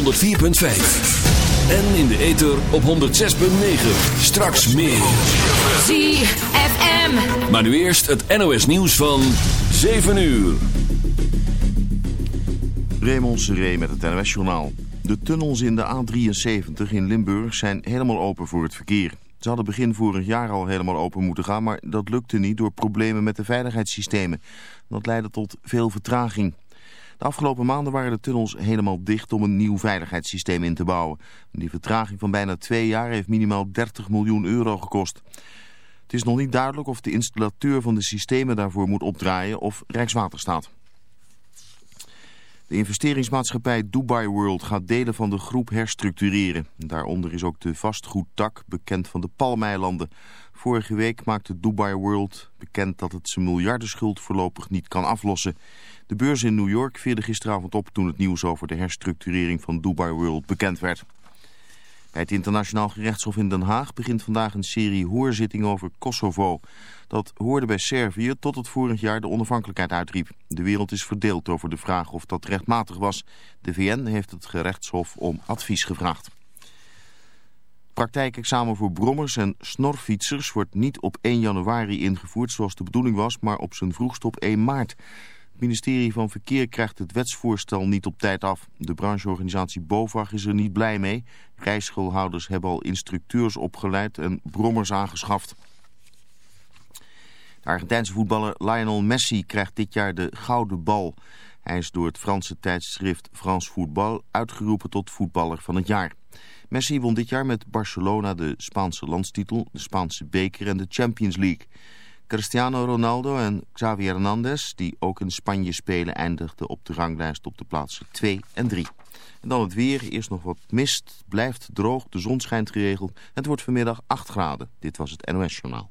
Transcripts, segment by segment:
104.5. En in de ether op 106.9. Straks meer. ZFM. Maar nu eerst het NOS nieuws van 7 uur. Raymond Seré met het NOS-journaal. De tunnels in de A73 in Limburg zijn helemaal open voor het verkeer. Ze hadden begin vorig jaar al helemaal open moeten gaan, maar dat lukte niet door problemen met de veiligheidssystemen. Dat leidde tot veel vertraging. De afgelopen maanden waren de tunnels helemaal dicht om een nieuw veiligheidssysteem in te bouwen. Die vertraging van bijna twee jaar heeft minimaal 30 miljoen euro gekost. Het is nog niet duidelijk of de installateur van de systemen daarvoor moet opdraaien of Rijkswaterstaat. De investeringsmaatschappij Dubai World gaat delen van de groep herstructureren. Daaronder is ook de vastgoedtak, bekend van de Palmeilanden. Vorige week maakte Dubai World bekend dat het zijn miljardenschuld voorlopig niet kan aflossen. De beurs in New York veerde gisteravond op toen het nieuws over de herstructurering van Dubai World bekend werd. Bij het internationaal gerechtshof in Den Haag begint vandaag een serie hoorzittingen over Kosovo. Dat hoorde bij Servië tot het vorig jaar de onafhankelijkheid uitriep. De wereld is verdeeld over de vraag of dat rechtmatig was. De VN heeft het gerechtshof om advies gevraagd. Praktijkexamen voor brommers en snorfietsers wordt niet op 1 januari ingevoerd zoals de bedoeling was, maar op zijn vroegst op 1 maart. Het ministerie van Verkeer krijgt het wetsvoorstel niet op tijd af. De brancheorganisatie BOVAG is er niet blij mee. Rijschoolhouders hebben al instructeurs opgeleid en brommers aangeschaft. De Argentijnse voetballer Lionel Messi krijgt dit jaar de Gouden Bal. Hij is door het Franse tijdschrift France Football uitgeroepen tot voetballer van het jaar. Messi won dit jaar met Barcelona de Spaanse landstitel, de Spaanse beker en de Champions League. Cristiano Ronaldo en Xavi Hernandez, die ook in Spanje spelen, eindigden op de ranglijst op de plaatsen 2 en 3. En dan het weer, eerst nog wat mist, blijft droog, de zon schijnt geregeld. Het wordt vanmiddag 8 graden. Dit was het NOS Journaal.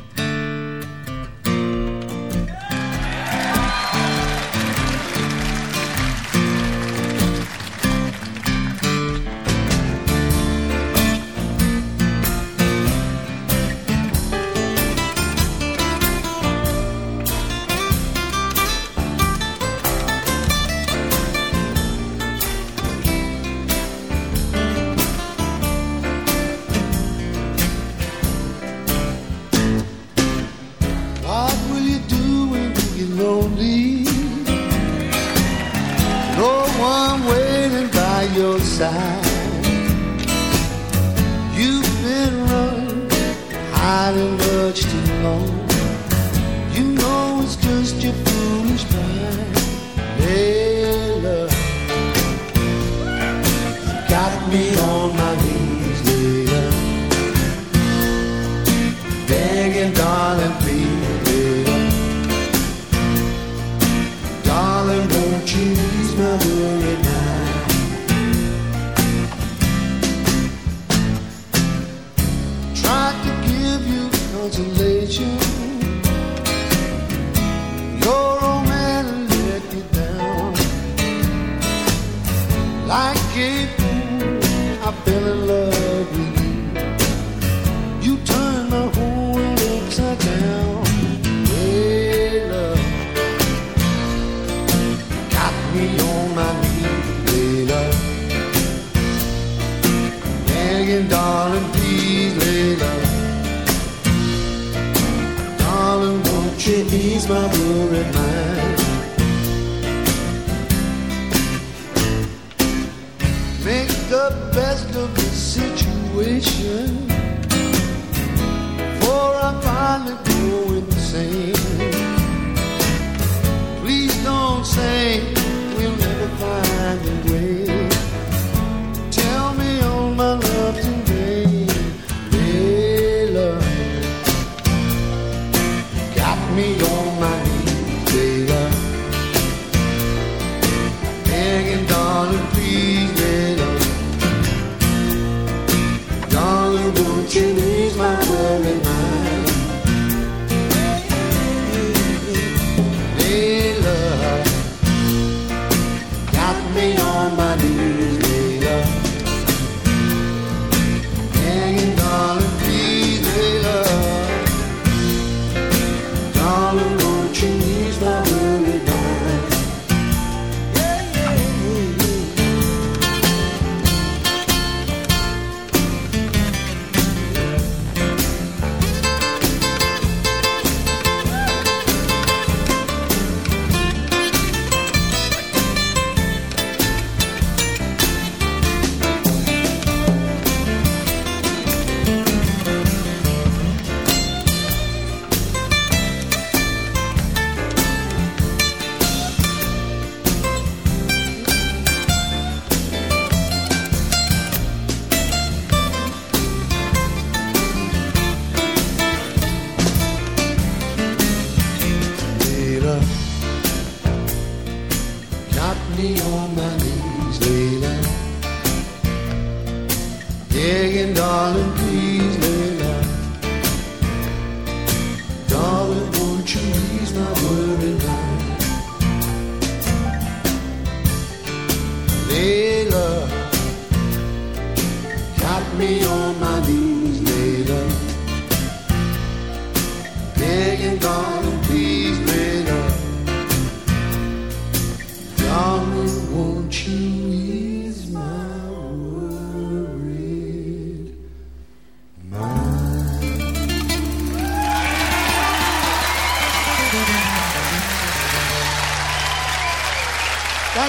By. You've been running, hiding much too long.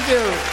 Thank you.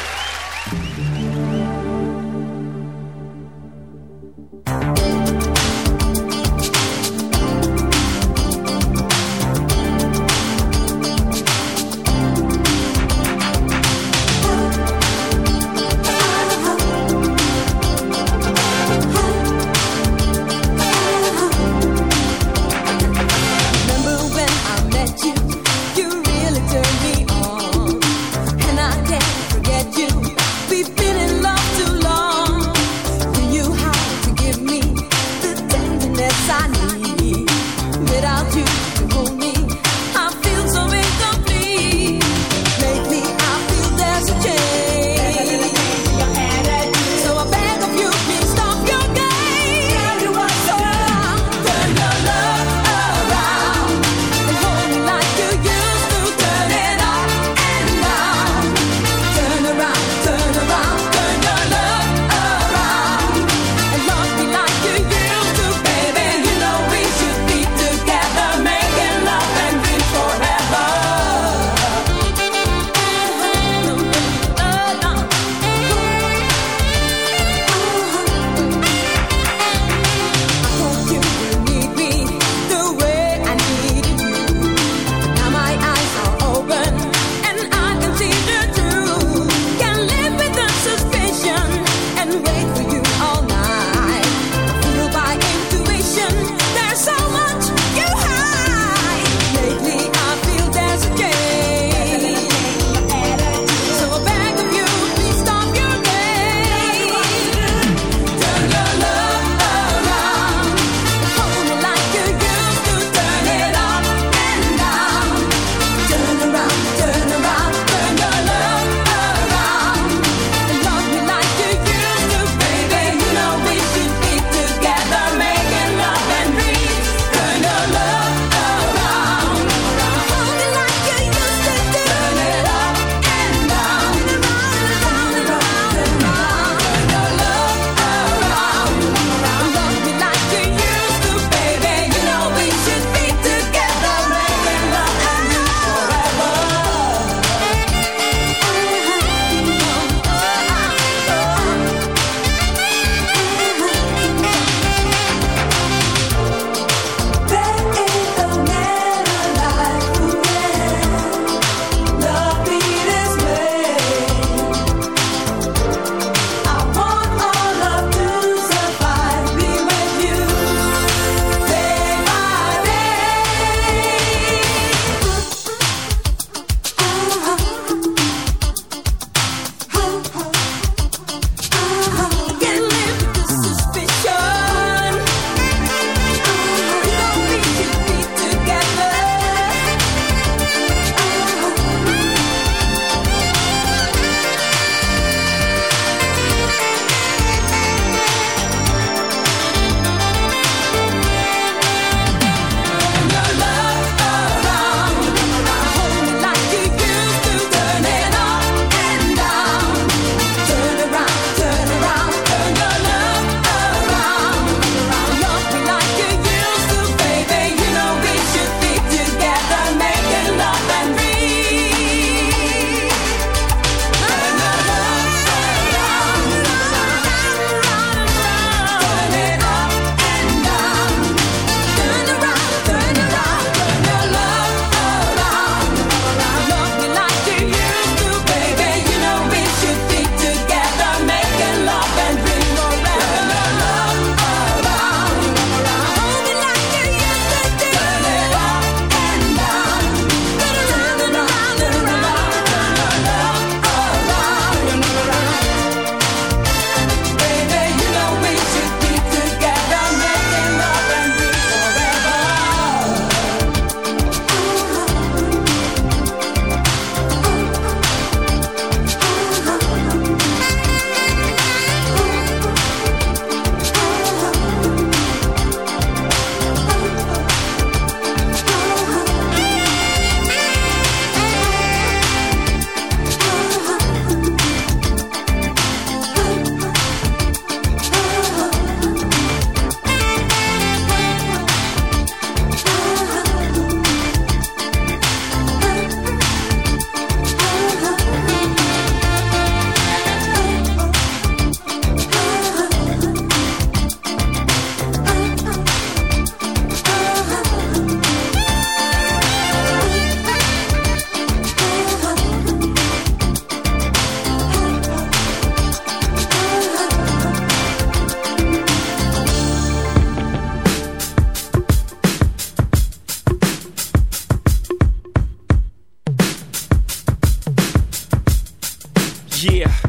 Yeah.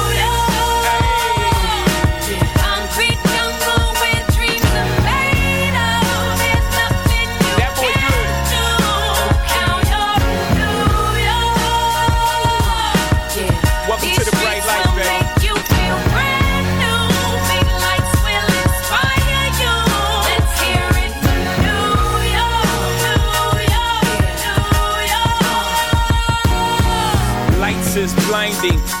need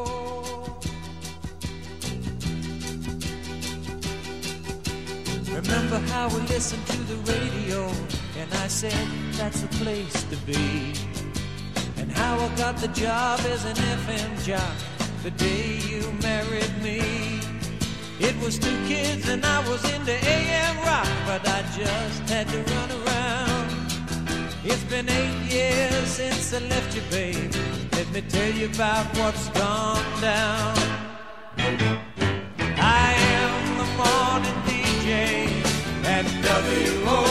Remember how we listened to the radio and I said that's the place to be. And how I got the job as an FM jock the day you married me. It was two kids and I was into AM rock, but I just had to run around. It's been eight years since I left you, babe. Let me tell you about what's gone down. At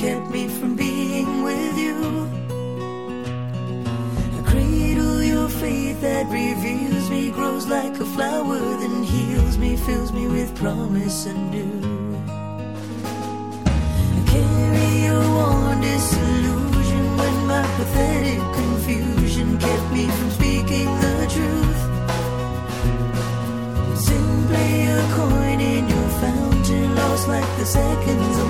Kept me from being with you. I cradle your faith that reveals me, grows like a flower, then heals me, fills me with promise anew. I carry your warm disillusion when my pathetic confusion kept me from speaking the truth. Simply a coin in your fountain, lost like the seconds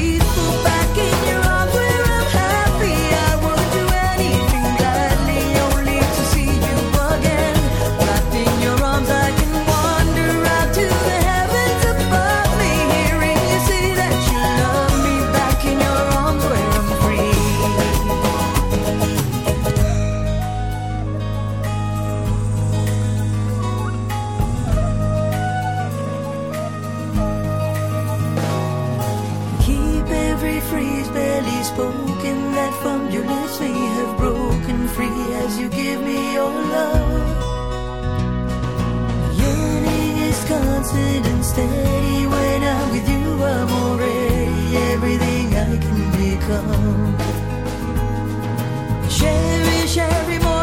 Steady. When I'm with you, I'm already everything I can become. Cherish every morning